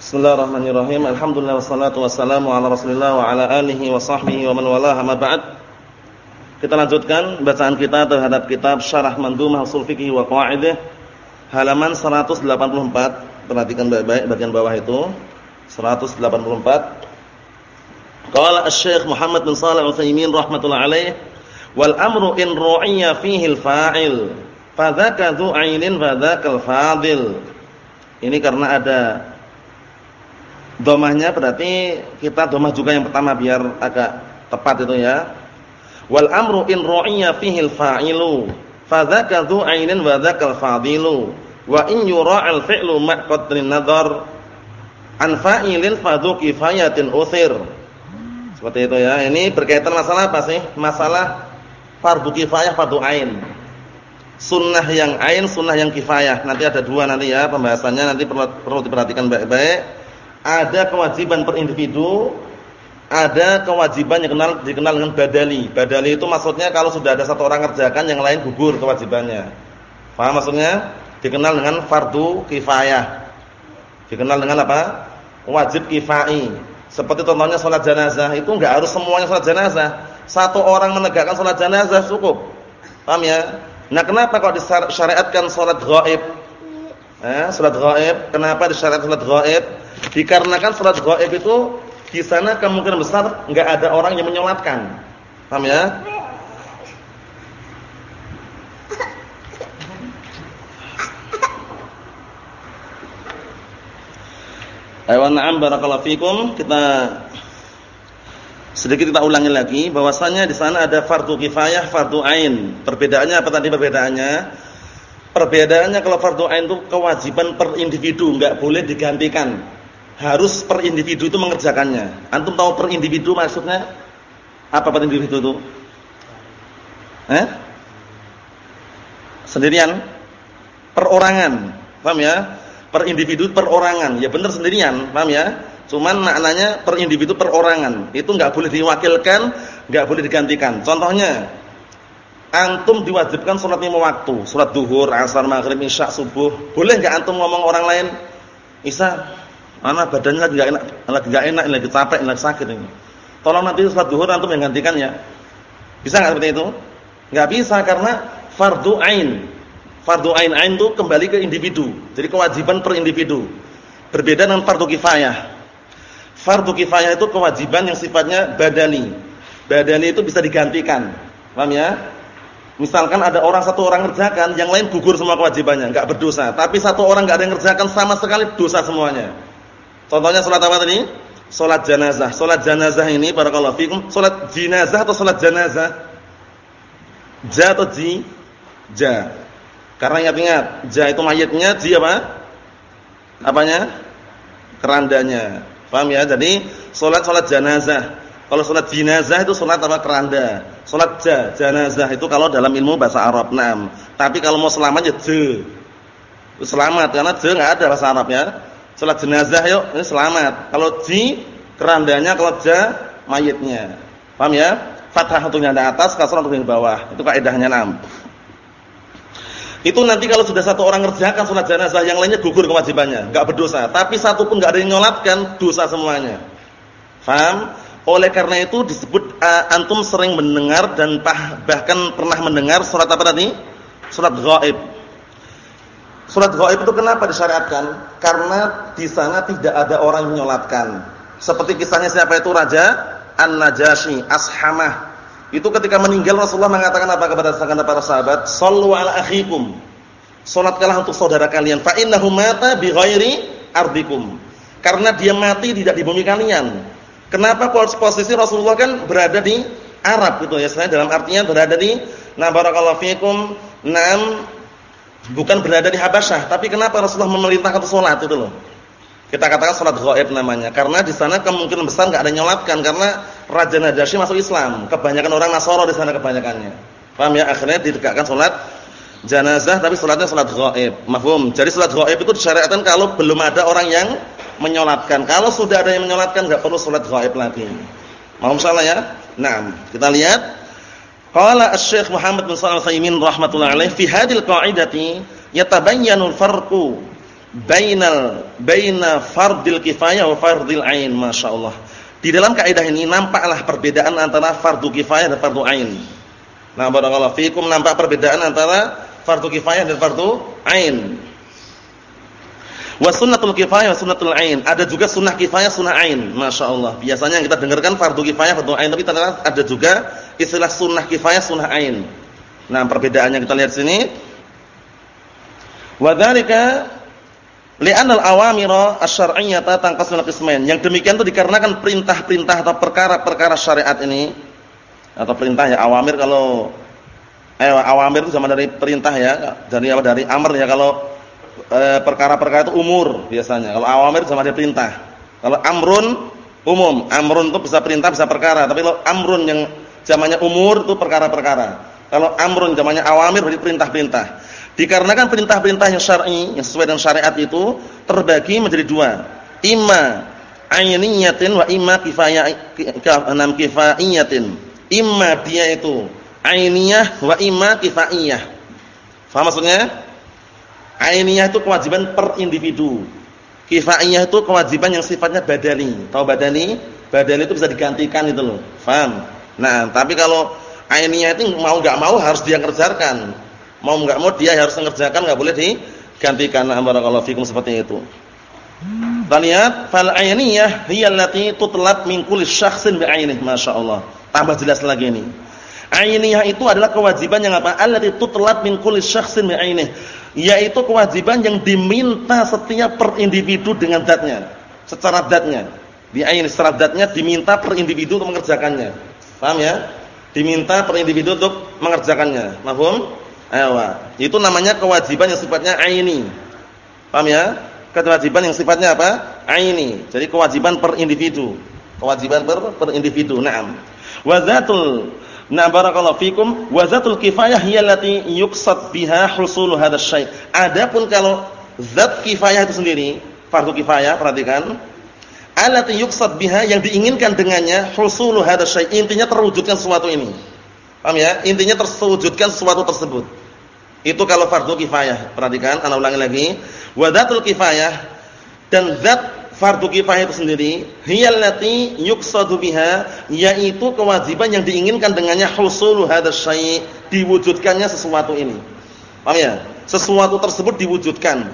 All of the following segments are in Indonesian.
Bismillahirrahmanirrahim. Alhamdulillah wassalatu wassalamu ala Rasulillah wa ala alihi wa sahbihi wa man walaha ma ba'd. Kita lanjutkan bacaan kita terhadap kitab Syarah Mandhumah Ushul Fiqh wa Qawaidih halaman 184. Perhatikan baik-baik bagian bawah itu. 184. Qala Asy-Syaikh Muhammad bin Shalih Al-Utsaimin rahimatullah alaih wal amru in ru'iyya fihi al-fa'il fa dzaka dzu 'ainin fa dzakal fadil. Ini karena ada Domahnya berarti kita domah juga yang pertama biar agak tepat itu ya. Wal amru in ru'iyya fihi al-fa'ilu fadzaka dzu 'ainin wa dzakal fadilu wa in yura'al fi'lu ma qadrin nadhar an fa'ilin fadzu kifayatin uthir. Seperti itu ya. Ini berkaitan masalah apa sih? Masalah fardu kifayah fardu ain. Sunnah yang ain, sunnah yang kifayah. Nanti ada dua nanti ya pembahasannya nanti perlu, perlu diperhatikan baik-baik ada kewajiban per individu, ada kewajiban yang kenal, dikenal dengan badali. Badali itu maksudnya kalau sudah ada satu orang kerjakan yang lain gugur kewajibannya. Paham maksudnya? Dikenal dengan fardu kifayah. Dikenal dengan apa? Wajib kifai. Seperti contohnya sholat jenazah itu enggak harus semuanya sholat jenazah. Satu orang menegakkan sholat jenazah cukup. Paham ya? Nah, kenapa kalau disyariatkan sholat gaib? Eh, sholat gaib, kenapa disyariatkan sholat gaib? Dikarenakan salat gaib itu di sana kemungkinan besar enggak ada orang yang menyolatkan. Paham ya? Ayo na'am barakallahu fikum. Kita sedikit kita ulangi lagi bahwasanya di sana ada fardu kifayah, fardu ain. Perbedaannya apa tadi perbedaannya? Perbedaannya kalau fardu ain itu kewajiban per individu, enggak boleh digantikan harus per individu itu mengerjakannya. Antum tahu per individu maksudnya apa per individu itu? Eh? Sendirian? Perorangan. Paham ya? Per individu perorangan. Ya benar sendirian, paham ya? Cuman maknanya per individu perorangan. Itu enggak boleh diwakilkan, enggak boleh digantikan. Contohnya antum diwajibkan salat lima waktu, salat duhur, asar, maghrib, isya, subuh. Boleh enggak antum ngomong orang lain? Isa Anak badannya lagi enggak enak, lagi enggak enak, lagi capek, lagi sakit ini. Tolong nanti salat zuhur antum yang gantikan ya. Bisa enggak seperti itu? Enggak bisa karena fardu ain. Fardu ain ain itu kembali ke individu. Jadi kewajiban per individu. Berbeda dengan fardu kifayah. Fardu kifayah itu kewajiban yang sifatnya badani. Badani itu bisa digantikan. Paham ya? Misalkan ada orang satu orang ngerjakan, yang lain gugur semua kewajibannya, enggak berdosa. Tapi satu orang enggak ada yang ngerjakan sama sekali dosa semuanya. Contohnya salat apa tadi? Salat jenazah. Salat jenazah ini barakallahu fikum, salat jenazah atau salat jenazah? Ja atau ji? Ja. Karena ingat-ingat, ja itu mayatnya, ji apa? Apanya? Kerandanya. Paham ya? Jadi salat salat jenazah. Kalau salat jenazah itu salat apa keranda. Salat ja, jenazah itu kalau dalam ilmu bahasa Arab. Naam. Tapi kalau mau selamat ya je. Selamat karena je enggak ada bahasa Arab ya. Salat jenazah yuk, ini selamat. Kalau ji kerandanya, kalau ja mayitnya. Paham ya? Fathah untuknya di atas, kasrah untuk di bawah. Itu kaidahnya enam. Itu nanti kalau sudah satu orang ngerjakan salat jenazah, yang lainnya gugur kewajibannya, enggak berdosa. Tapi satu pun enggak ada yang nyolatkan, dosa semuanya. Paham? Oleh karena itu disebut uh, antum sering mendengar dan bahkan pernah mendengar surat apa tadi? Surat gaib. Salat gaib itu kenapa disyariatkan? Karena di sana tidak ada orang yang menyolatkan. Seperti kisahnya siapa itu raja An-Najasyi, Ashamah. Itu ketika meninggal Rasulullah mengatakan apa kepada para sahabat? Shallu ala akhikum. Salatkanlah untuk saudara kalian fa innahu mata bi ghairi ardikum. Karena dia mati tidak di bumi kalian. Kenapa posisi Rasulullah kan berada di Arab gitu ya. Saya dalam artinya berada di na barakallahu fikum, nam Bukan berada di Habasyah, tapi kenapa Rasulullah memerintahkan sholat itu loh. Kita katakan sholat gaib namanya, karena di sana kemungkinan besar nggak ada nyolatkan karena Raja Najasyi masuk Islam. Kebanyakan orang Nasoro di sana kebanyakannya. Paham ya? Akhirnya ditegakkan sholat jenazah, tapi sholatnya sholat gaib. Mahfum. Jadi sholat gaib itu disyariatkan kalau belum ada orang yang menyolatkan. Kalau sudah ada yang menyolatkan, nggak perlu sholat gaib lagi. Mau salah ya? Nah, kita lihat. Qala Asy-Syaikh Muhammad bin Shalih Al-Utsaimin rahimatullah alaih fi hadhil qa'idati yatabayyanu al-farqu bainal baina fardil kifayah wa fardil ain. Masyaallah di dalam kaidah ini nampaklah perbedaan antara fardu kifayah dan fardu ain. Nah barakallahu fikum. Nampak perbedaan antara fardu kifayah dan fardu ain wa sunnatul kifayah wa sunnatul ain. Ada juga sunnah kifayah sunnah ain. Masyaallah biasanya yang kita dengarkan fardu kifayah fardu ain. Tapi ternyata ada juga istilah sunnah kifayah sunnah ain. Nah perbedaannya kita lihat sini. Wa dzalika Li'anal awamira asy-syar'iyyata tanqasul qismain. Yang demikian itu dikarenakan perintah-perintah atau perkara-perkara syariat ini atau perintah ya awamir kalau eh awamir itu sama dari perintah ya, dari apa dari amr ya kalau perkara-perkara itu umur biasanya. Kalau awamir sama dari perintah. Kalau amrun umum, amrun itu bisa perintah bisa perkara, tapi kalau amrun yang zamannya umur itu perkara-perkara. Kalau amrun zamannya awamir berarti perintah-perintah. Dikarenakan perintah-perintah yang syar'i, yang sesuai dengan syariat itu terbagi menjadi dua. Imma ainiyatin wa imma kifayah enam kifa'iyatin. Imma dia itu ainiyah wa imma kifaiyah. Faham maksudnya? Ainiyah itu kewajiban per individu. Kifaiyah itu kewajiban yang sifatnya badani. Tahu badani? Badani itu bisa digantikan itu loh. Faham? Nah, tapi kalau ainiyah itu mau enggak mau harus dia kerjakan Mau enggak mau dia harus mengerjakan, enggak boleh digantikan. Barakallahu fikum seperti itu. Kita lihat fal ainiyah hiya allati tutlab min kulli syakhsin bi'ainih, masyaallah. Tambah jelas lagi ini. Ainiyah itu adalah kewajiban yang apa? Allati tutlab min kulli syakhsin bi'ainih, yaitu kewajiban yang diminta setiap per individu dengan zatnya, secara zatnya. Bi'ain secara zatnya diminta per individu untuk mengerjakannya. Paham ya? Diminta per individu untuk mengerjakannya. Mahfum? Ewa. Itu namanya kewajiban yang sifatnya aini. Paham ya? Kewajiban yang sifatnya apa? Aini. Jadi kewajiban per individu. Kewajiban per, per individu. Naam. Wa dzatul Na barakallahu fikum wa dzatul kifayah hiya allati yuqsad biha husul hadzal syai'. Adapun kalau zat kifayah itu sendiri, fardu kifayah, perhatikan. Allati yuqsad biha yang diinginkan dengannya husul hadzal syai'. Intinya terwujudkan sesuatu ini. Paham ya? Intinya terwujudkan sesuatu tersebut. Itu kalau fardu kifayah. Perhatikan, ana ulangi lagi. Wa dzatul kifayah dan zat fardu kifayah itu sendiri, hiyallati yuqsadu biha, yaitu kewajiban yang diinginkan dengannya husulu hadzal syai', diwujudkannya sesuatu ini. Paham ya? Sesuatu tersebut diwujudkan.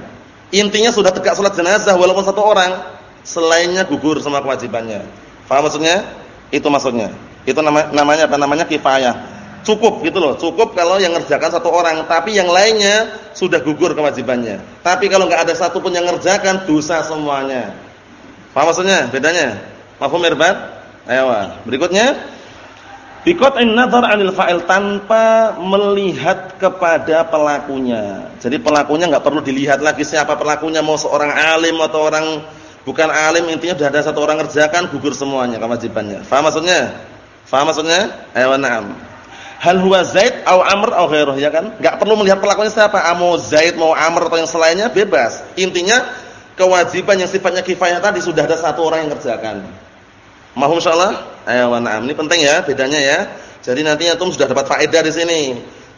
Intinya sudah tegak salat jenazah walaupun satu orang, selainnya gugur sama kewajibannya. Paham maksudnya? Itu maksudnya. Itu nama, namanya apa? Namanya kifayah. Cukup gitu loh, cukup kalau yang ngerjakan satu orang, tapi yang lainnya sudah gugur kewajibannya. Tapi kalau nggak ada satu pun yang ngerjakan, dosa semuanya. Paham maksudnya? Bedanya? Mafhum irbat? Ayo, berikutnya Biqat'in nazar 'anil fa'il tanpa melihat kepada pelakunya. Jadi pelakunya nggak perlu dilihat lagi siapa pelakunya, mau seorang alim atau orang bukan alim, intinya sudah ada satu orang ngerjakan gugur semuanya kewajibannya. Faham maksudnya? Faham maksudnya? Ayo na'am. Hal huwa Zaid atau Amr atau ghairuh ya kan? Enggak perlu melihat pelakunya siapa, mau Zaid mau Amr atau yang selainnya bebas. Intinya kewajiban yang sifatnya kifayah tadi sudah ada satu orang yang kerjakan. Mahum insyaallah? Ayo na'am. Ini penting ya bedanya ya. Jadi nanti antum sudah dapat faedah di sini.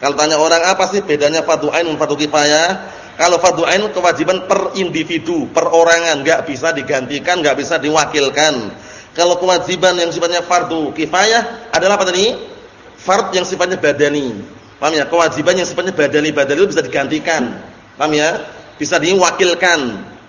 Kalau tanya orang apa sih bedanya fardu ain dan fardu kifayah? Kalau fardu ain kewajiban per individu, per orangan, enggak bisa digantikan, enggak bisa diwakilkan. Kalau kewajiban yang sifatnya fardu kifayah adalah apa tadi? fard yang sifatnya badani. Paham ya? Kewajiban yang sifatnya badani-badani itu bisa digantikan. Paham ya? Bisa diwakilkan.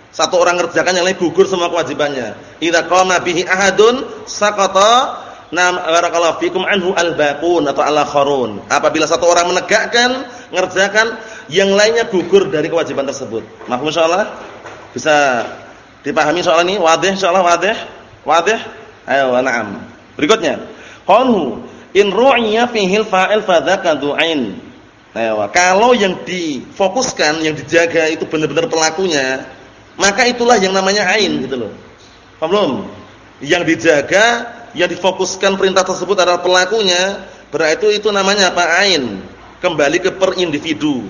Satu orang ngerjakan yang lain gugur semua kewajibannya. Idza qama bihi ahadun saqata nam barakallahu fikum anhu al-baqun atau al-akharun. Apabila satu orang menegakkan, ngerjakan, yang lainnya gugur dari kewajiban tersebut. Mahfum insyaallah? Bisa dipahami soal ini? Wadih insyaallah wadih? Wadih? Ayo, na'am. Berikutnya. Qanhu In ru'ya fihil fa'il fadzaka du'ain. Kalau yang difokuskan, yang dijaga itu benar-benar pelakunya, maka itulah yang namanya ain gitu loh. Paham? Yang dijaga, yang difokuskan perintah tersebut adalah pelakunya, berarti itu namanya apa? Ain. Kembali ke per individu.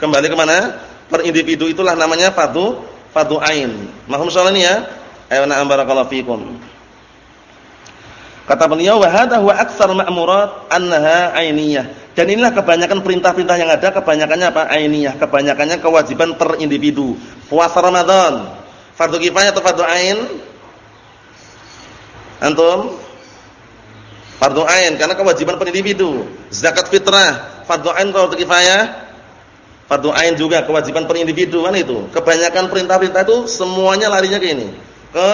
Kembali ke mana? Per individu itulah namanya fadu fadu ain. Mahum soal ini ya? Ayo na'am barakallahu fikum. Kata beliau wa hadha huwa aktsar ma'murat annaha ainiyah. Dan inilah kebanyakan perintah-perintah yang ada kebanyakannya apa? Ainiyah. Kebanyakannya kewajiban per individu. Puasa Ramadan. Fardu kifayah atau fardu ain? Antum? Fardu ain karena kewajiban per individu. Zakat fitrah, fardu ain atau fardu kifayah? Fardu ain juga kewajiban per individu kan itu. Kebanyakan perintah-perintah itu semuanya larinya ke ini. Ke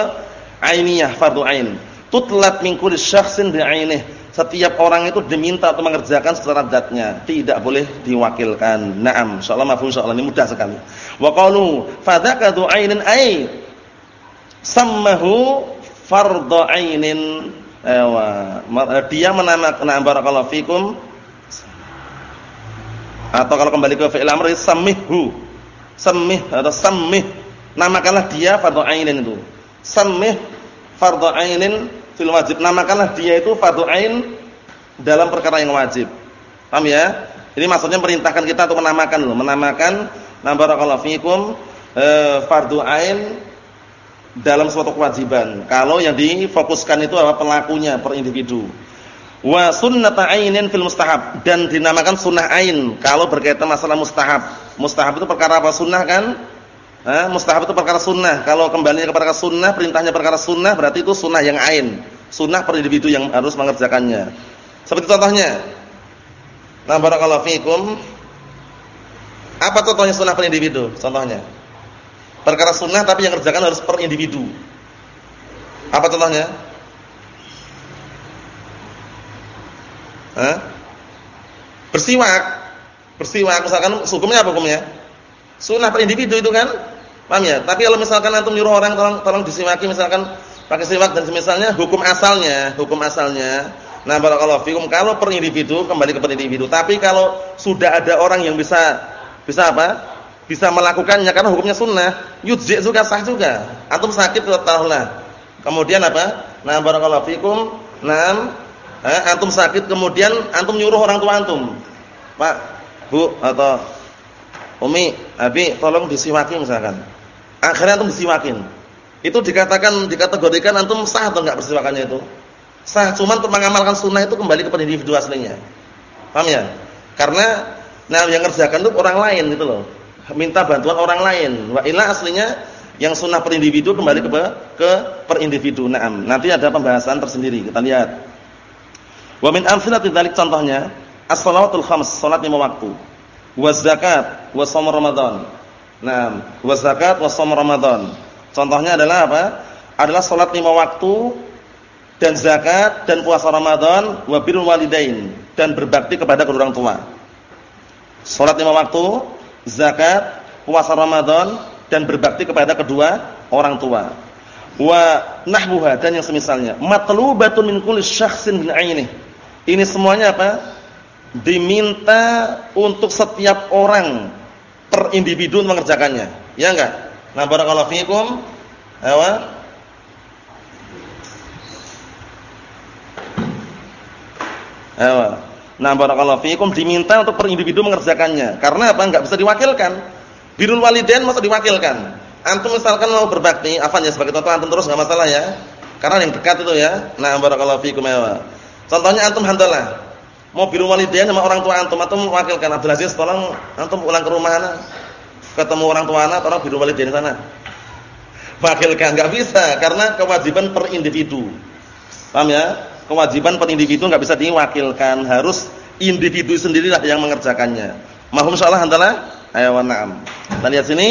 ainiyah fardu ain. Tutlat min kulli syakhsin bi'ainih setiap orang itu diminta untuk mengerjakan secara zatnya, tidak boleh diwakilkan. Naam, insyaallah mafhum insyaallah ini mudah sekali. Wa qalu fadzakatu ainin ay sammahu fardhu ainin. Ewa, dia menamakan na'am barakallahu fikum atau kalau kembali ke fi'il amr sammihu. Sammih atau sammih. Namakanlah dia fardhu ainin itu. Sammih fardhu ainin fil wajib. Namakanlah dia itu fardu ain dalam perkara yang wajib. Paham ya? Ini maksudnya perintahkan kita untuk menamakan loh, menamakan na barakallahu fikum e, fardu ain dalam suatu kewajiban. Kalau yang difokuskan itu apa pelakunya per individu. Wa sunnata ainin fil mustahab dan dinamakan sunnah ain kalau berkaitan masalah mustahab. Mustahab itu perkara apa? Sunnah kan? Eh, mustahab itu perkara sunnah. Kalau kembali kepada sunnah, perintahnya perkara sunnah, berarti itu sunnah yang ain. Sunnah per individu yang harus mengerjakannya. Seperti contohnya. Nah, barakallahu fikum. Apa contohnya sunnah per individu? Contohnya. Perkara sunnah tapi yang kerjakan harus per individu. Apa contohnya? Hah? Bersiwak. Bersiwak misalkan hukumnya apa hukumnya? Sunnah per individu itu kan? Paham ya? Tapi kalau misalkan antum nyuruh orang tolong tolong disiwaki misalkan pakai siwak dan semisalnya hukum asalnya, hukum asalnya. Nah, barakallahu fikum kalau per individu kembali ke per individu. Tapi kalau sudah ada orang yang bisa bisa apa? Bisa melakukannya karena hukumnya sunnah, yujzi juga sah juga. Antum sakit tahulah. Kemudian apa? Nah, barakallahu fikum. Nah, eh, antum sakit kemudian antum nyuruh orang tua antum. Pak, Bu atau Umi, Abi, tolong disiwakin misalkan. Akhirnya antum disiwakin. Itu dikatakan dikategorikan antum sah atau enggak bersiwakannya itu? Sah, cuman untuk mengamalkan sunnah itu kembali kepada individu aslinya. Paham ya? Karena nah yang ngerjakan itu orang lain gitu loh. Minta bantuan orang lain. Wa aslinya yang sunnah per individu kembali ke ke per individu. Naam. Nanti ada pembahasan tersendiri. Kita lihat. Wa min amsalati dzalik contohnya as-shalawatul khams, salat lima waktu wa zakat wa shaum Ramadan. Nah, wa zakat wa shaum Ramadan. Contohnya adalah apa? Adalah salat lima waktu dan zakat dan puasa Ramadan wa birrul walidain dan berbakti kepada kedua orang tua. Salat lima waktu, zakat, puasa Ramadan dan berbakti kepada kedua orang tua. Wa nahbuha dan yang semisalnya. Matlubatun min kulli syakhsin bin ainihi. Ini semuanya apa? diminta untuk setiap orang per individu mengerjakannya. Ya enggak? Nah, barakallahu fiikum. Ayo. Ayo. Nah, barakallahu fiikum diminta untuk per individu mengerjakannya. Karena apa? Enggak bisa diwakilkan. Birrul walidain masa diwakilkan. Antum misalkan mau berbakti, afan ya sebagai contoh antum terus enggak masalah ya. Karena yang dekat itu ya. Nah, barakallahu fiikum ya. Contohnya antum handalah mau biru walidain sama orang tua antum atau mewakilkan Abdul Aziz tolong antum pulang ke rumah anak. Ketemu orang tua anak tolong biru walidain sana. Wakilkan nggak bisa karena kewajiban per individu. Paham ya? Kewajiban per individu nggak bisa diwakilkan harus individu sendirilah yang mengerjakannya. Mahum insyaallah handalah ayo na'am. Kita lihat sini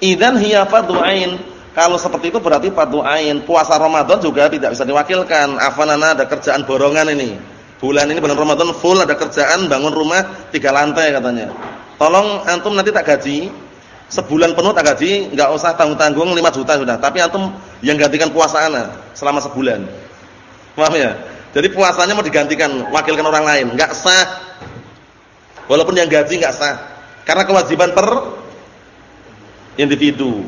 idan hiya fardhu ain. Kalau seperti itu berarti fardhu ain. Puasa Ramadan juga tidak bisa diwakilkan. Afanana ada kerjaan borongan ini Bulan ini bulan Ramadan full ada kerjaan bangun rumah tiga lantai katanya. Tolong antum nanti tak gaji. Sebulan penuh tak gaji, enggak usah tanggung-tanggung 5 juta sudah. Tapi antum yang gantikan puasa ana selama sebulan. Paham ya? Jadi puasanya mau digantikan, wakilkan orang lain, enggak sah. Walaupun yang gaji enggak sah. Karena kewajiban per individu.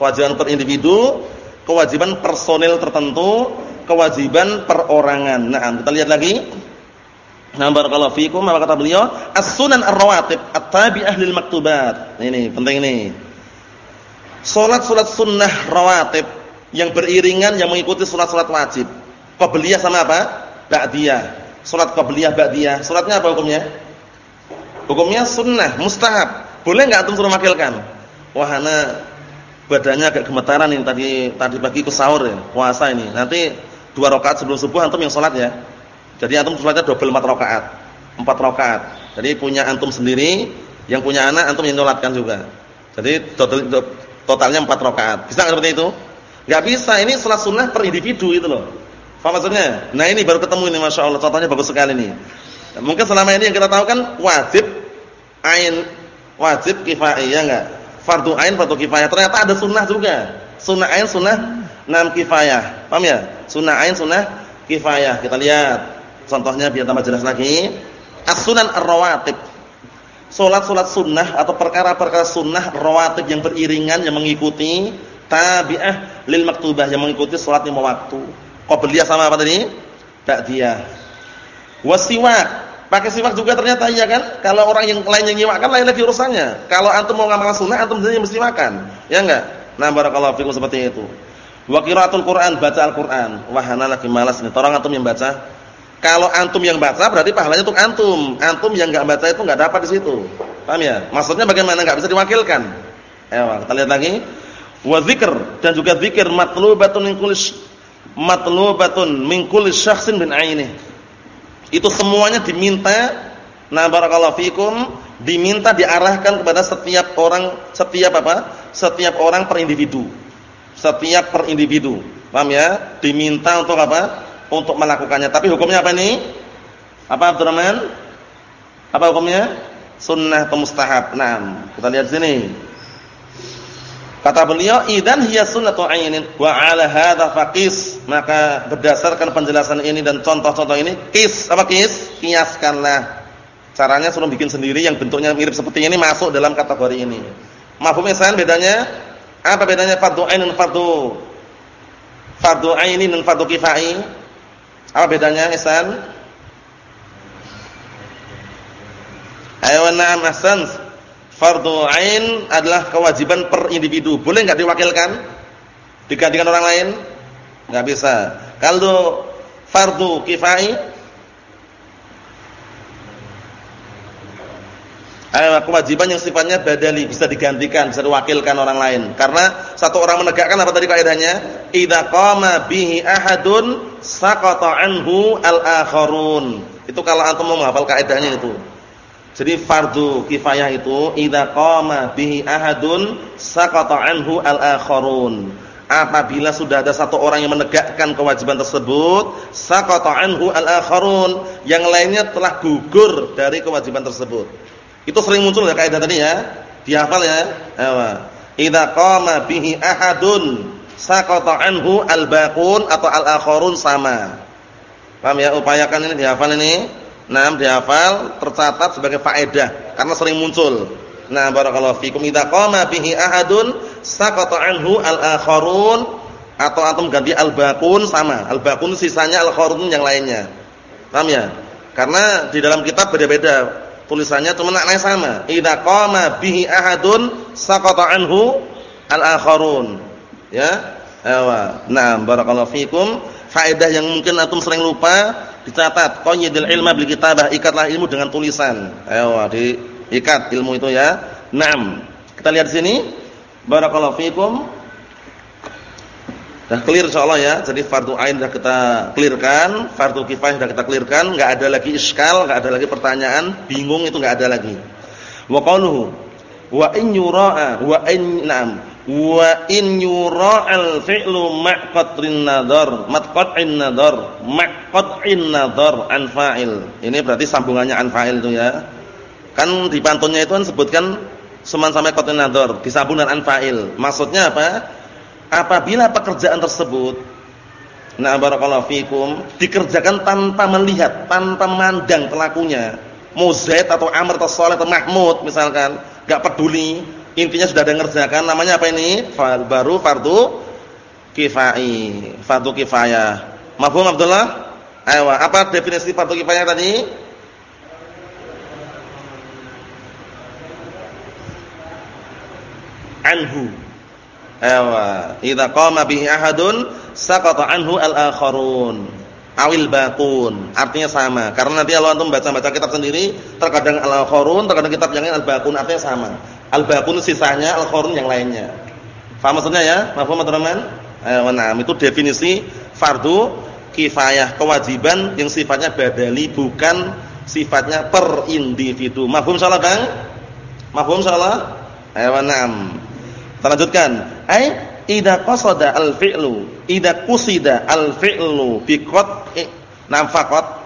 Kewajiban per individu, kewajiban personil tertentu, kewajiban perorangan. Nah, kita lihat lagi. Nah, barakallahu fikum, apa kata beliau? As-sunan ar-rawatib at-tabi'ah lil maktubat. Ini penting ini. Salat-salat sunnah rawatib yang beriringan yang mengikuti salat-salat wajib. Qabliyah sama apa? Ba'diyah. Salat qabliyah ba'diyah. Salatnya apa hukumnya? Hukumnya sunnah, mustahab. Boleh enggak antum suruh makilkan? Wahana badannya agak gemetaran ini tadi tadi pagi ke sahur ya, puasa ini. Nanti dua rakaat sebelum subuh antum yang sholat ya. Jadi antum sholatnya double empat rakaat. Empat rakaat. Jadi punya antum sendiri, yang punya anak antum yang sholatkan juga. Jadi total, totalnya empat rakaat. Bisa nggak seperti itu? Nggak bisa. Ini sholat sunnah per individu itu loh. Faham maksudnya? Nah ini baru ketemu ini masya Allah. Contohnya bagus sekali nih. Mungkin selama ini yang kita tahu kan wajib ain, wajib kifayah ya enggak? Fardu ain, fardu kifayah. Ternyata ada sunnah juga. Sunnah ain, sunnah enam kifayah. Paham ya? Sunnah ain, sunnah kifayah. Kita lihat contohnya biar tambah jelas lagi. As-sunan ar-rawatib. Salat-salat sunnah atau perkara-perkara sunnah rawatib yang beriringan yang mengikuti tabi'ah lil maktubah yang mengikuti salat lima waktu. Qabliyah sama apa tadi? Ba'diyah. Wasiwak Pakai siwak juga ternyata iya kan? Kalau orang yang lain yang nyiwak kan lain lagi urusannya. Kalau antum mau ngamalkan sunnah, antum sendiri mesti makan. Ya enggak? Nah, barakallahu fikum seperti itu. Wa qiraatul Qur'an, baca Al-Qur'an. Wah, ana lagi malas nih. Tolong antum yang baca. Kalau antum yang baca berarti pahalanya untuk antum. Antum yang enggak baca itu enggak dapat di situ. Paham ya? Maksudnya bagaimana enggak bisa diwakilkan? Ayo, kita lihat lagi. Wa dzikr dan juga zikir matlubatun min kulli matlubatun min kulli syakhsin bin ainihi itu semuanya diminta nah barakallahu fikum diminta diarahkan kepada setiap orang setiap apa? Setiap orang per individu. Setiap per individu. Paham ya? Diminta untuk apa? Untuk melakukannya. Tapi hukumnya apa ini? Apa Abdurrahman? Apa hukumnya? Sunnah atau mustahab. Nah, kita lihat sini. Kata beliau, "Idzan hiya sunnatu 'ainin wa 'ala hadza faqis." Maka berdasarkan penjelasan ini dan contoh-contoh ini, kis apa kis? Kiaskanlah. Caranya suruh bikin sendiri yang bentuknya mirip seperti ini masuk dalam kategori ini. Mafhum ihsan bedanya? Apa bedanya fardhu 'ain dan fardhu fardhu 'ainin dan fardhu kifai? Apa bedanya ihsan? Ayo na'am ahsan. Fardu ain adalah kewajiban per individu. Boleh enggak diwakilkan? Digantikan orang lain? Enggak bisa. Kalau fardu kifai Ayo, kewajiban yang sifatnya badali bisa digantikan, bisa diwakilkan orang lain. Karena satu orang menegakkan apa tadi kaidahnya? Idza qama bihi ahadun saqata anhu al-akharun. Itu kalau antum mau menghafal kaidahnya itu. Jadi fardu kifayah itu idza qama bihi ahadun saqata anhu al-akharun. Apabila sudah ada satu orang yang menegakkan kewajiban tersebut, saqata anhu al-akharun, yang lainnya telah gugur dari kewajiban tersebut. Itu sering muncul ya kaidah tadi ya. Dihafal ya. Ayo. Idza qama bihi ahadun saqata anhu al-baqun atau al-akharun sama. Paham ya? Upayakan ini dihafal ini. Nah, dihafal, tercatat sebagai faedah karena sering muncul. Nah, barakallahu fikum idza qama bihi ahadun saqata anhu al-akharun atau antum ganti al-baqun sama. Al-baqun sisanya al-akharun yang lainnya. Paham ya? Karena di dalam kitab beda-beda tulisannya cuma maknanya sama. Idza qama bihi ahadun saqata anhu al-akharun. Ya? Ayo. Nah, barakallahu fikum. Faedah yang mungkin antum sering lupa dicatat. Qayyidil ilma bil kitabah ikatlah ilmu dengan tulisan. Ayo diikat ilmu itu ya. Naam. Kita lihat sini. Barakallahu fikum. Dah clear insyaallah ya. Jadi fardu ain sudah kita clearkan, fardu kifayah sudah kita clearkan, enggak ada lagi iskal, enggak ada lagi pertanyaan, bingung itu enggak ada lagi. Wa qaluhu wa in yura'a wa in na'am wa in yura'al fi'lu maqatrin nadhar. Matqat'in nadhar. Maqat'in nadhar. An fa'il ini berarti sambungannya an fa'il itu ya. Kan di pantunnya itu kan sebutkan suman sampai qat'in nadhar. Disambung dengan an fa'il maksudnya apa? Apabila pekerjaan tersebut nah barakallahu fikum dikerjakan tanpa melihat tanpa memandang pelakunya mau Zaid atau Amr atau Saleh atau Mahmud misalkan enggak peduli intinya sudah ada ngerjakan namanya apa ini? Baru fardu kifai fardu kifayah mafhum Abdullah? Ayo apa definisi fardu kifayah tadi? Anhu. Ayo idza qama bihi ahadun saqata anhu al-akharun. Awil baqun artinya sama. Karena nanti kalau antum baca-baca kitab sendiri terkadang al-akharun terkadang kitab yang lain al-baqun artinya sama Al-baqun sisanya, al-qarun yang lainnya. Faham maksudnya ya? Mafhum teman-teman? Eh, nah, itu definisi fardu kifayah, kewajiban yang sifatnya badali bukan sifatnya per individu. Mafhum salah, Bang? Mafhum salah? Ayo na'am. Kita lanjutkan. Ai idza qasada al-fi'lu, idza qusida al-fi'lu bi qat'i nam faqat,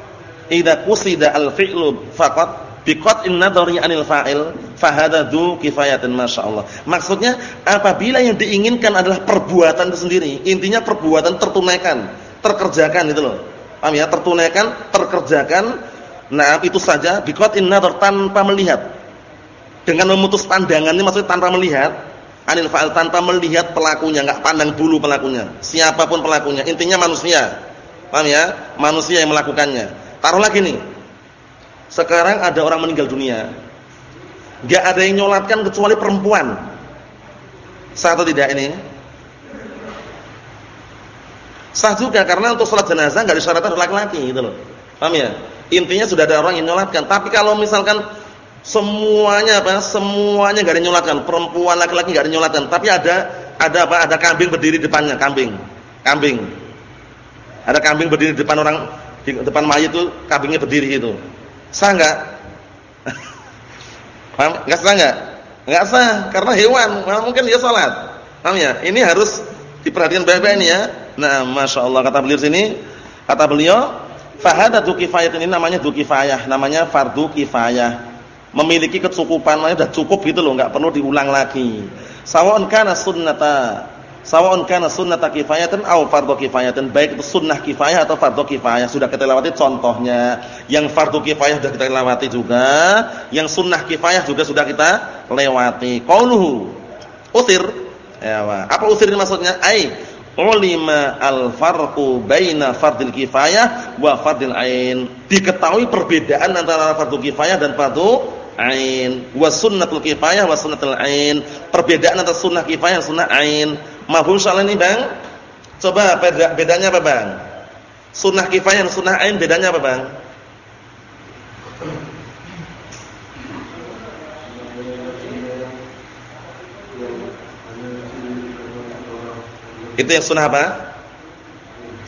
idza qusida al-fi'lu faqat bi qat'in nadhari 'anil fa'il, fa hadza dzu kifayatin masyaallah. Maksudnya apabila yang diinginkan adalah perbuatan itu sendiri, intinya perbuatan tertunaikan, terkerjakan itu loh. Paham ya? Tertunaikan, terkerjakan. Nah, itu saja bi qat'in nadhar tanpa melihat. Dengan memutus pandangan ini maksudnya tanpa melihat anil fa'il tanpa melihat pelakunya, enggak pandang bulu pelakunya. Siapa pun pelakunya, intinya manusia. Paham ya? Manusia yang melakukannya. Taruh lagi nih. Sekarang ada orang meninggal dunia. Enggak ada yang nyolatkan kecuali perempuan. Sah atau tidak ini? Sah juga karena untuk sholat jenazah enggak disyaratkan laki-laki gitu loh. Paham ya? Intinya sudah ada orang yang nyolatkan. Tapi kalau misalkan Semuanya apa? Semuanya enggak ada nyolatkan. Perempuan laki-laki enggak ada nyolatkan, tapi ada ada apa? Ada kambing berdiri depannya, kambing. Kambing. Ada kambing berdiri di depan orang depan mayit itu kambingnya berdiri itu. Sah enggak? Paham? Enggak sah enggak? Enggak sah karena hewan, mungkin dia salat. Paham ya? Ini harus diperhatikan baik-baik ini ya. Nah, Masya Allah kata beliau sini, kata beliau, fahadatu kifayah ini namanya du kifayah, namanya fardu kifayah memiliki kecukupan sudah cukup gitu loh, enggak perlu diulang lagi. Sawa'un kana sunnata sawa'un kana sunnata kifayatan aw fardhu kifayatan, baik itu sunnah kifayah atau fardhu kifayah. Sudah kita lewati contohnya. Yang fardhu kifayah sudah kita lewati juga, yang sunnah kifayah juga sudah kita lewati. Qauluhu usir. Ya, apa usir ini maksudnya? Ai ulima al-farqu baina fardil kifayah wa fardil ain. Diketahui perbedaan antara fardhu kifayah dan fardhu ain wa sunnatul kifayah wa sunnatul ain perbedaan antara sunnah kifayah dan sunnah ain mafhum soal ini Bang? Coba beda, bedanya apa Bang? Sunnah kifayah dan sunnah ain bedanya apa Bang? Itu yang sunnah apa?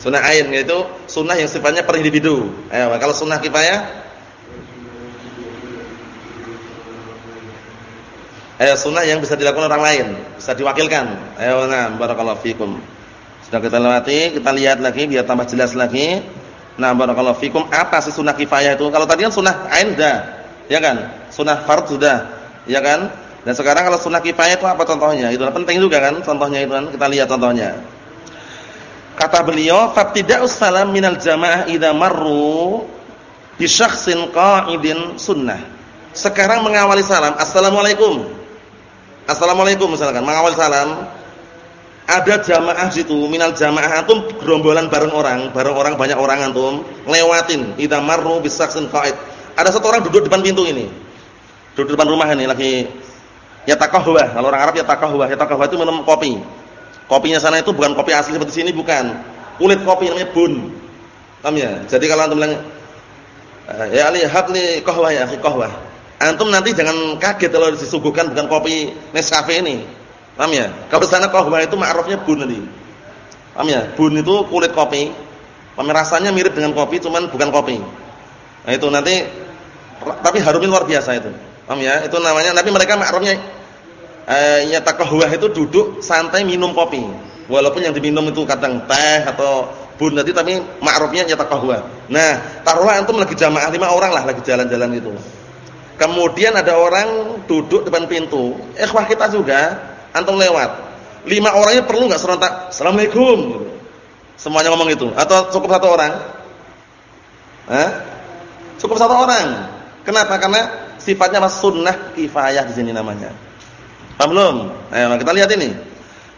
Sunnah ain yaitu sunnah yang sifatnya per individu. Ayo kalau sunnah kifayah eh, sunnah yang bisa dilakukan orang lain, bisa diwakilkan. Ayo nah, barakallahu fikum. Sudah kita lewati, kita lihat lagi biar tambah jelas lagi. Nah, barakallahu fikum, apa sih sunnah kifayah itu? Kalau tadi kan sunnah ain sudah, ya kan? Sunnah fard sudah, ya kan? Dan sekarang kalau sunnah kifayah itu apa contohnya? Itu penting juga kan contohnya itu kan. Kita lihat contohnya. Kata beliau, "Fabtida'us salam minal jamaah idza marru bi syakhsin qa'idin sunnah." Sekarang mengawali salam, "Assalamualaikum." Assalamualaikum misalkan, mengawal salam. Ada jamaah situ, minal jamaah antum gerombolan bareng orang, bareng orang banyak orang antum lewatin idza marru bisaksin qa'id. Ada satu orang duduk depan pintu ini. Duduk depan rumah ini lagi ya takahwa. Kalau orang Arab ya takahwa. Ya takahwa itu minum kopi. Kopinya sana itu bukan kopi asli seperti sini bukan. Kulit kopi namanya bun. Paham ya? Jadi kalau antum bilang eh, ya ali habli qahwa ya qahwa Antum nanti jangan kaget kalau disuguhkan bukan kopi Nescafe ini. Paham ya? Kalau sana kohwa itu ma'rufnya bun nanti. Paham ya? Bun itu kulit kopi. Paham ya? mirip dengan kopi cuman bukan kopi. Nah itu nanti tapi harumnya luar biasa itu. Paham ya? Itu namanya tapi mereka ma'rufnya eh nyata kohwa itu duduk santai minum kopi. Walaupun yang diminum itu kadang teh atau bun nanti tapi ma'rufnya nyata kohwa. Nah, taruhlah antum lagi jamaah lima orang lah lagi jalan-jalan itu. Kemudian ada orang duduk depan pintu. Ikhwah kita juga, antum lewat. Lima orangnya perlu enggak serentak Assalamualaikum. Semuanya ngomong itu atau cukup satu orang? Hah? Cukup satu orang. Kenapa? Karena sifatnya mas sunnah kifayah di sini namanya. Paham belum? Ayo kita lihat ini.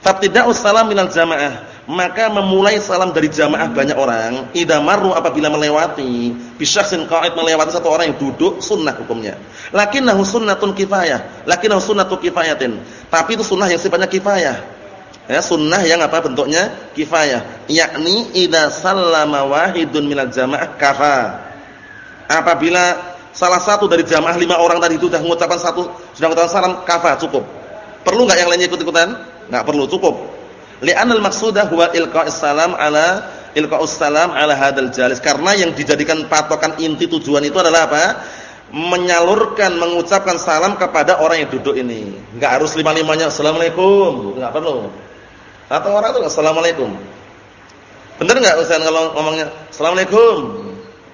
Fabtida'us salam minal jamaah maka memulai salam dari jamaah banyak orang idza marru apabila melewati bisyakhsin qa'id melewati satu orang yang duduk sunnah hukumnya. Lakinnahu sunnatun kifayah lakinnahu sunnatu kifayatin. Tapi itu sunnah yang sifatnya kifayah. Ya sunnah yang apa bentuknya? Kifayah. Yakni idza sallama wahidun minal jamaah kafa. Apabila salah satu dari jamaah lima orang tadi itu sudah mengucapkan satu sudah mengucapkan salam kafa cukup. Perlu enggak yang lainnya ikut-ikutan? Enggak perlu, cukup. Li'anal maqsudah huwa ilqa'is salam ala ilqa'us salam ala hadal jalis. Karena yang dijadikan patokan inti tujuan itu adalah apa? Menyalurkan, mengucapkan salam kepada orang yang duduk ini. Enggak harus lima-limanya assalamualaikum, enggak perlu. Atau orang itu assalamualaikum. Benar enggak Ustaz kalau ngomongnya assalamualaikum?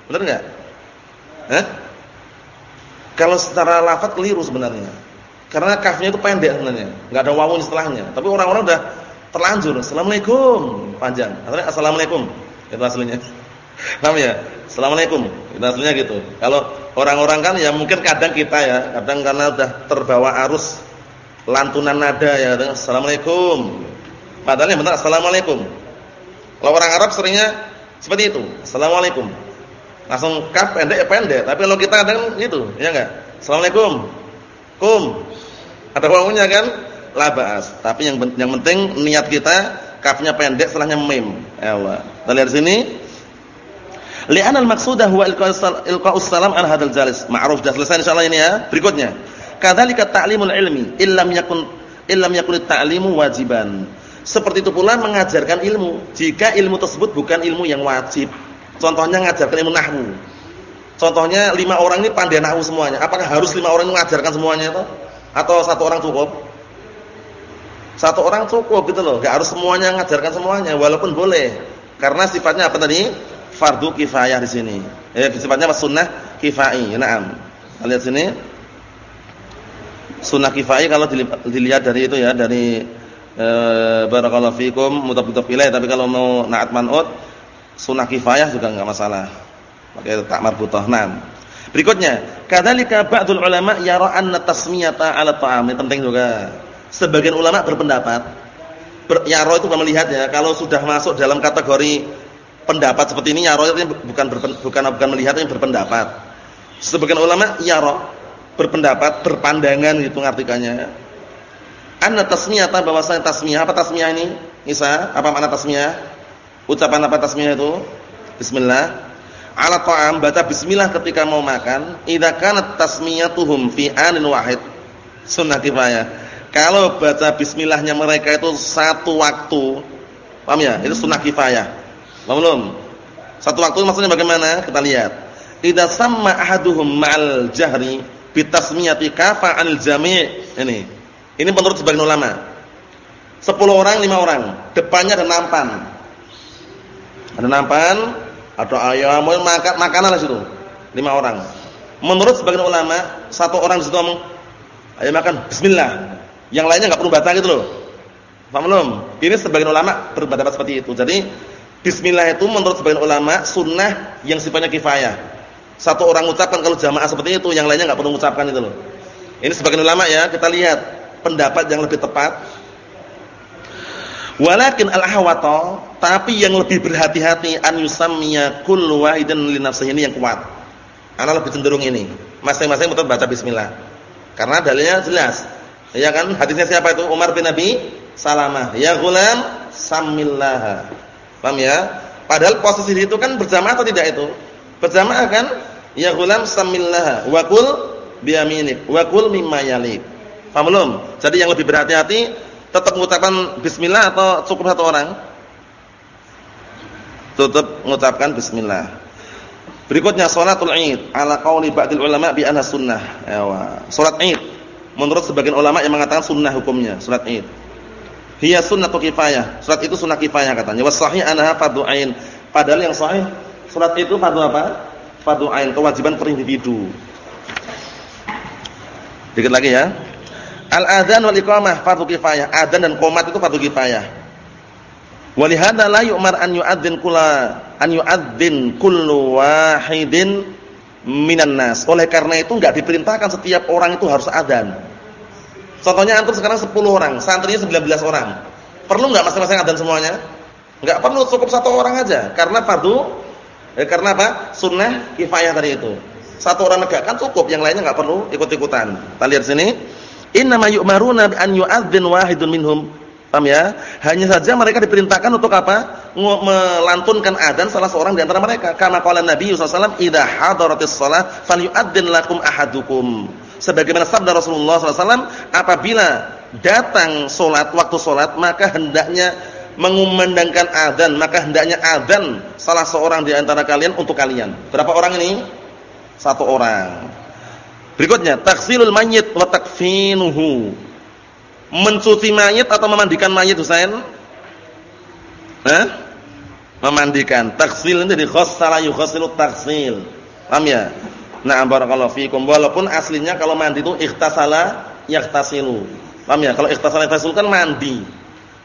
Benar enggak? Eh? Kalau secara lafaz keliru sebenarnya. Karena kafnya itu pendek sebenarnya, enggak ada wawun setelahnya. Tapi orang-orang udah terlanjur. Assalamualaikum. Panjang. Artinya assalamualaikum. Itu aslinya. Paham ya? Assalamualaikum. Itu aslinya gitu. Kalau orang-orang kan ya mungkin kadang kita ya kadang karena udah terbawa arus lantunan nada ya assalamualaikum. Padahal yang benar assalamualaikum. Kalau orang Arab seringnya seperti itu assalamualaikum. Langsung kaf pendek ya pendek. Tapi kalau kita kadang gitu ya enggak? Assalamualaikum. Kum. Ada wawunya kan labas. Tapi yang yang penting niat kita kafnya pendek setelahnya mim. Ya Allah. Kita lihat sini. Li'an al-maqsudah huwa ilqa'us salam an hadzal jalis. Ma'ruf sudah selesai insyaallah ini ya. Berikutnya. Kadzalika ta'limul ilmi illam yakun illam yakun ta'limu wajiban. Seperti itu pula mengajarkan ilmu jika ilmu tersebut bukan ilmu yang wajib. Contohnya ngajarkan ilmu nahwu. Contohnya lima orang ini pandai nahwu semuanya. Apakah harus lima orang ini mengajarkan semuanya itu? Atau satu orang cukup? Satu orang cukup gitu loh, enggak harus semuanya ngajarkan semuanya walaupun boleh. Karena sifatnya apa tadi? Fardu kifayah di sini. Eh sifatnya apa? Sunnah kifai. Naam. Lihat sini. Sunnah kifai kalau dilihat dari itu ya, dari eh barakallahu fikum mutab-mutab ilaih tapi kalau mau naat man'ut sunnah kifayah juga enggak masalah. Pakai tak marbutah. Naam. Berikutnya, kadzalika ba'dul ulama yara anna tasmiyata 'ala ta'am. Ini penting juga. Sebagian ulama berpendapat ber, yaro itu bukan melihat ya, kalau sudah masuk dalam kategori pendapat seperti ini yaro itu bukan berpen, bukan bukan melihat yang berpendapat. Sebagian ulama yaro berpendapat, berpandangan itu ngartikannya. Anna tasmiyata bahwasanya tasmiyah apa tasmiyah ini? Isa, apa makna tasmiyah? Ucapan apa tasmiyah itu? Bismillah. Ala ta'am baca bismillah ketika mau makan, idza kanat tasmiyatuhum fi anin wahid. Sunnah kifayah kalau baca bismillahnya mereka itu satu waktu, paham ya? Itu sunnah kifayah. Paham belum? Satu waktu maksudnya bagaimana? Kita lihat. Idza samma ahaduhum ma'al jahri bitasmiyati kafa 'anil jami'. Ini. Ini menurut sebagian ulama. Sepuluh orang, lima orang. Depannya ada nampan. Ada nampan, ada ayam, makan makanan lah situ. Lima orang. Menurut sebagian ulama, satu orang di situ ngomong, "Ayo makan bismillah." Yang lainnya nggak perlu baca gitu loh. Paham belum? Ini sebagian ulama berpendapat seperti itu. Jadi bismillah itu menurut sebagian ulama sunnah yang sifatnya kifayah. Satu orang ucapkan kalau jamaah seperti itu, yang lainnya nggak perlu mengucapkan itu loh. Ini sebagian ulama ya, kita lihat pendapat yang lebih tepat. Walakin al-ahwata, tapi yang lebih berhati-hati an yusammiya kullu wahidin li ini yang kuat. Ana lebih cenderung ini. Masing-masing betul baca bismillah. Karena dalilnya jelas. Ya kan? Hadisnya siapa itu? Umar bin Nabi Salamah. Ya gulam, samillah. Paham ya? Padahal posisi itu kan berjamaah atau tidak itu? Berjamaah kan? Ya gulam, samillah. Wa kul biyaminik. Wa kul mimma yalik. Paham belum? Jadi yang lebih berhati-hati tetap mengucapkan bismillah atau cukup satu orang? Tutup mengucapkan bismillah. Berikutnya salatul Id ala qauli ba'dil ulama bi anha sunnah. Ya, salat Id menurut sebagian ulama yang mengatakan sunnah hukumnya surat Id. Hiya sunnatu kifayah. Surat itu sunnah kifayah katanya. Was sahih anha fardhu ain. Padahal yang sahih surat itu fardhu apa? Fardhu ain, kewajiban per individu. Dikit lagi ya. Al-adzan wal iqamah fardhu kifayah. Adzan dan qomat itu fardhu kifayah. Walihada la yu'mar an yu'adzin kula an yu'adzin kullu wahidin minan nas. Oleh karena itu enggak diperintahkan setiap orang itu harus adzan. Contohnya antum sekarang 10 orang, santrinya 19 orang. Perlu enggak masing-masing adzan semuanya? Enggak perlu, cukup satu orang aja. Karena fardu eh, karena apa? Sunnah kifayah tadi itu. Satu orang negakkan cukup, yang lainnya enggak perlu ikut-ikutan. Kita lihat sini. Innama yu'maruna an yu'adzin wahidun minhum. Paham ya? Hanya saja mereka diperintahkan untuk apa? Melantunkan adzan salah seorang di antara mereka. Karena qala Nabi sallallahu alaihi wasallam, "Idza hadaratis lakum ahadukum." Sebagaimana sabda Rasulullah SAW, apabila datang solat waktu solat maka hendaknya mengumandangkan adzan, maka hendaknya adzan salah seorang di antara kalian untuk kalian. Berapa orang ini? Satu orang. Berikutnya, taksilul mayit wa takfinuhu. Mencuci mayit atau memandikan mayit Husain? Hah? Memandikan. Taksil ini dari khassala yukhassilu taksil. Paham ya? Nah, barakallahu fikum. Walaupun aslinya kalau mandi itu ikhtasala yaktasilu. Paham ya? Kalau ikhtasala yaktasilu kan mandi.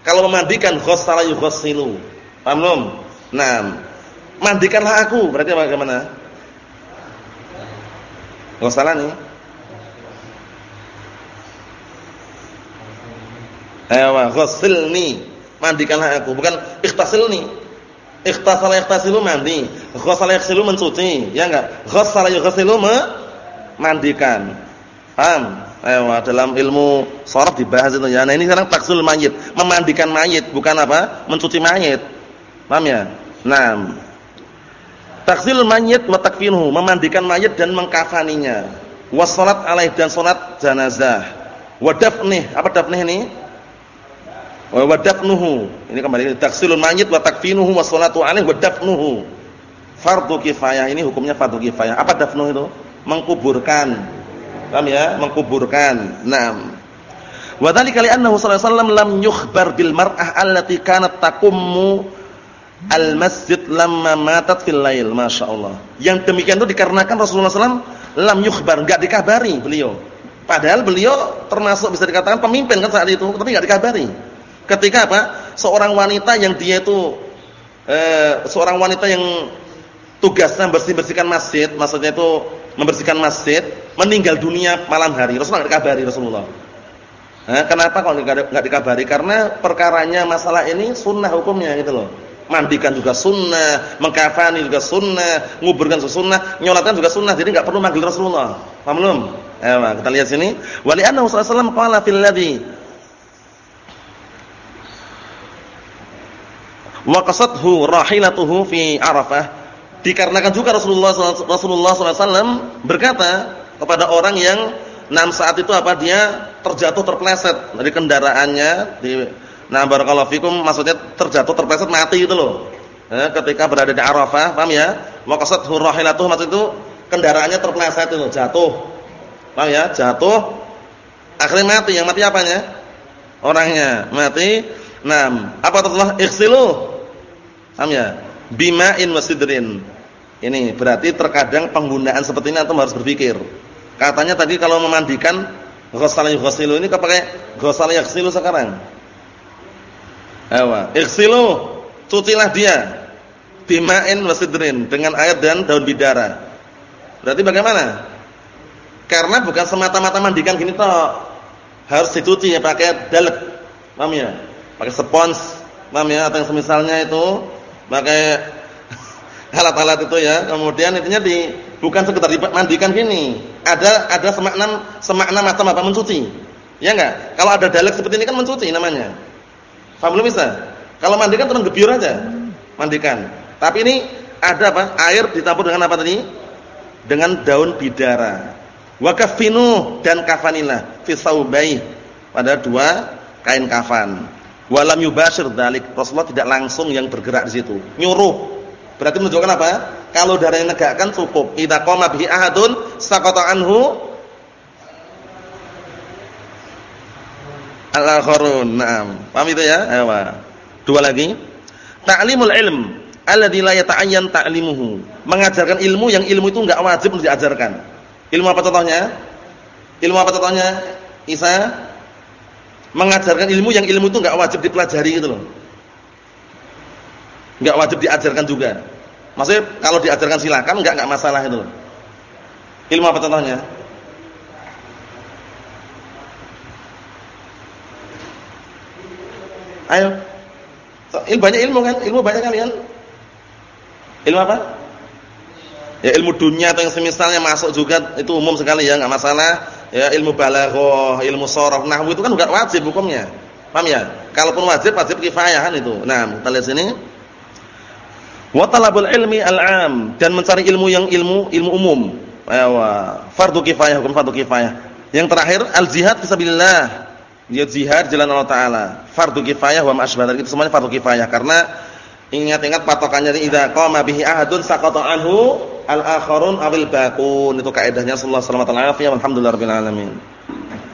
Kalau memandikan ghassala yughassilu. Paham belum? Nah, mandikanlah aku. Berarti bagaimana? Ghassala nih. Ayo, ghassilni. Mandikanlah aku, bukan ikhtasilni. Ikhtasala yakhtasilu mandi, ghassala yaghsilu mencuci, ya enggak? Ghassala yughsilu mandikan. Paham? Ayo, dalam ilmu sharaf dibahas itu ya. Nah, ini sekarang taksul mayit, memandikan mayit, bukan apa? Mencuci mayit. Paham ya? Nah, taksil mayit wa takfinuhu, memandikan mayit dan mengkafaninya. Wassalat alaih dan salat jenazah. Wa dafnih, apa dafnih ini? Wa dafnuhu. Ini kembali taksilul mayit wa takfinuhu wa sholatu alaihi wa dafnuhu. Fardu kifayah ini hukumnya fardu kifayah. Apa dafnuh itu? Mengkuburkan. Paham ya? Mengkuburkan. Naam. Wa dzalika li annahu sallallahu alaihi wasallam lam yukhbar bil mar'ah allati kanat taqummu al masjid lamma matat fil lail. Masyaallah. Yang demikian itu dikarenakan Rasulullah SAW lam yukhbar, enggak dikabari beliau. Padahal beliau termasuk bisa dikatakan pemimpin kan saat itu, tapi enggak dikabari. Ketika apa? Seorang wanita yang dia itu eh, seorang wanita yang tugasnya bersih-bersihkan masjid, maksudnya itu membersihkan masjid, meninggal dunia malam hari. Rasulullah dikabari Rasulullah. Eh, kenapa kalau enggak dikabari? Karena perkaranya masalah ini sunnah hukumnya gitu loh. Mandikan juga sunnah, mengkafani juga sunnah, nguburkan juga sunnah, nyolatkan juga sunnah. Jadi enggak perlu manggil Rasulullah. Paham belum? Eh, kita lihat sini. Wa li annahu sallallahu alaihi wasallam qala fil ladzi wa rahilatuhu fi Arafah. Dikarenakan juga Rasulullah Rasulullah SAW berkata kepada orang yang enam saat itu apa dia terjatuh terpleset. Dari kendaraannya di nah barakallahu fikum maksudnya terjatuh terpleset mati itu loh. Eh, ketika berada di Arafah paham ya? Wa qasadhu rahilatuhu maksud itu kendaraannya terpleset itu jatuh. Paham ya? Jatuh akhirnya mati. Yang mati apanya? Orangnya. Mati Nah, apa Rasulullah ikhsilu Paham ya? Bima'in wasidrin. Ini berarti terkadang penggunaan seperti ini antum harus berpikir. Katanya tadi kalau memandikan ghassala yughsilu ini kepakai ghassala yaghsilu sekarang. Awa, ighsilu, cucilah dia bima'in wasidrin dengan air dan daun bidara. Berarti bagaimana? Karena bukan semata-mata mandikan gini toh. Harus dicuci ya pakai dalek. Paham ya? Pakai spons, paham ya? Atau yang semisalnya itu pakai alat-alat itu ya. Kemudian intinya di bukan sekedar dimandikan gini. Ada ada semakna semakna macam apa mencuci. Ya enggak? Kalau ada dalek seperti ini kan mencuci namanya. Paham belum bisa? Kalau mandikan terus gebyur aja. Mandikan. Tapi ini ada apa? Air dicampur dengan apa tadi? Dengan daun bidara. Wa kafinu dan kafanilah fi pada dua kain kafan. Walam yubashir dalik. Rasulullah tidak langsung yang bergerak di situ. Nyuruh. Berarti menunjukkan apa? Kalau darah yang negakkan cukup. Idza qama bihi ahadun saqata anhu al-akharun. Naam. Paham itu ya? Ayo. Dua lagi. Ta'limul ilm alladzi la yata'ayyan ta'limuhu. Mengajarkan ilmu yang ilmu itu enggak wajib diajarkan. Ilmu apa contohnya? Ilmu apa contohnya? Isa mengajarkan ilmu yang ilmu itu enggak wajib dipelajari gitu loh. Enggak wajib diajarkan juga. Maksudnya kalau diajarkan silakan enggak enggak masalah itu loh. Ilmu apa contohnya? Ayo. ilmu banyak ilmu kan? Ilmu banyak kalian? Ilmu apa? Ya ilmu dunia atau yang semisalnya masuk juga itu umum sekali ya, enggak masalah ya ilmu balaghah, ilmu sharaf, nahwu itu kan enggak wajib hukumnya. Paham ya? Kalaupun wajib wajib kifayahan itu. Nah, kita lihat sini. Wa talabul ilmi al-'am dan mencari ilmu yang ilmu ilmu umum. Ayo, fardu kifayah hukum fardu kifayah. Yang terakhir al-jihad fisabilillah. dia jihad jalan Allah taala. Fardu kifayah wa ma'asbah itu semuanya fardu kifayah karena ingat-ingat patokannya idza qama bihi ahadun saqata anhu al-akharun awil baqun. Itu kaidahnya sallallahu alaihi wasallam. Alhamdulillah rabbil alamin.